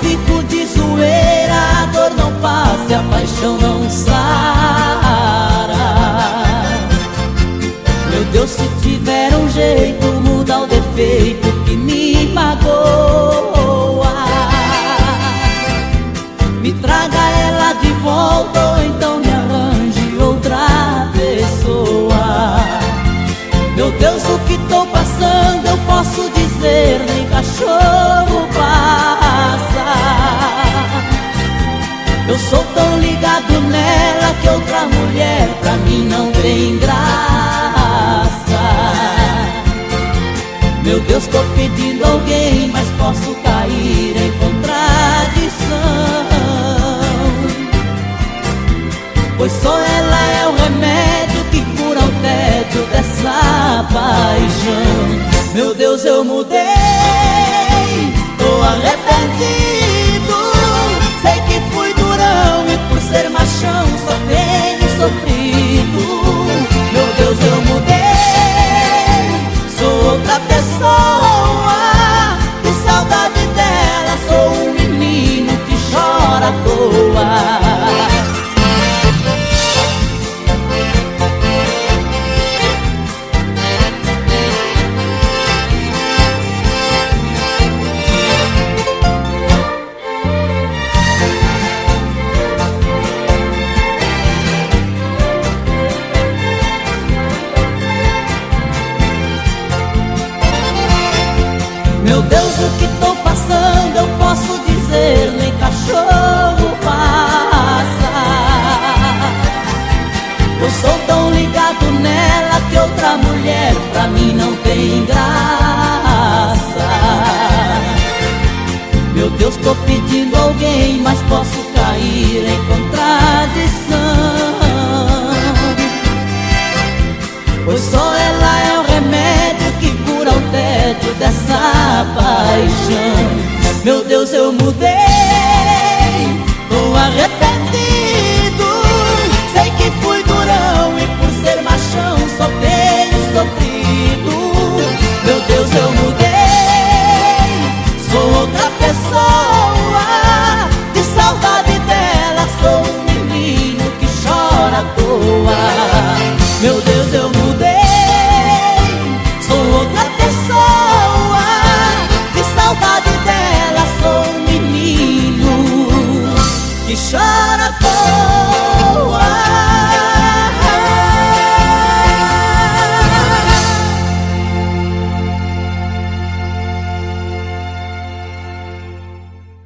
fico de zoeira A dor não passa e a paixão não sara. Meu Deus, se tiver um jeito Muda o defeito que me magoa. Me traga ela de volta Ou então me arranje outra pessoa. Meu Deus, o que tô pra mim não tem graça. Meu Deus, tô pedindo alguém Mas posso cair em contradição. Pois só Meu Deus, o que tô passando eu posso dizer, nem cachorro passa. Eu sou tão ligado nela que outra mulher pra mim não tem graça. Meu Deus, tô pedindo alguém, mas posso cair em contradição. Pois só dessa paixão. Meu Deus, eu mudei, tô arrependido. Sei que fui durão e por ser machão só tenho sofrido. Meu Deus, eu mudei, sou outra pessoa. De saudade dela sou um menino que chora à toa llora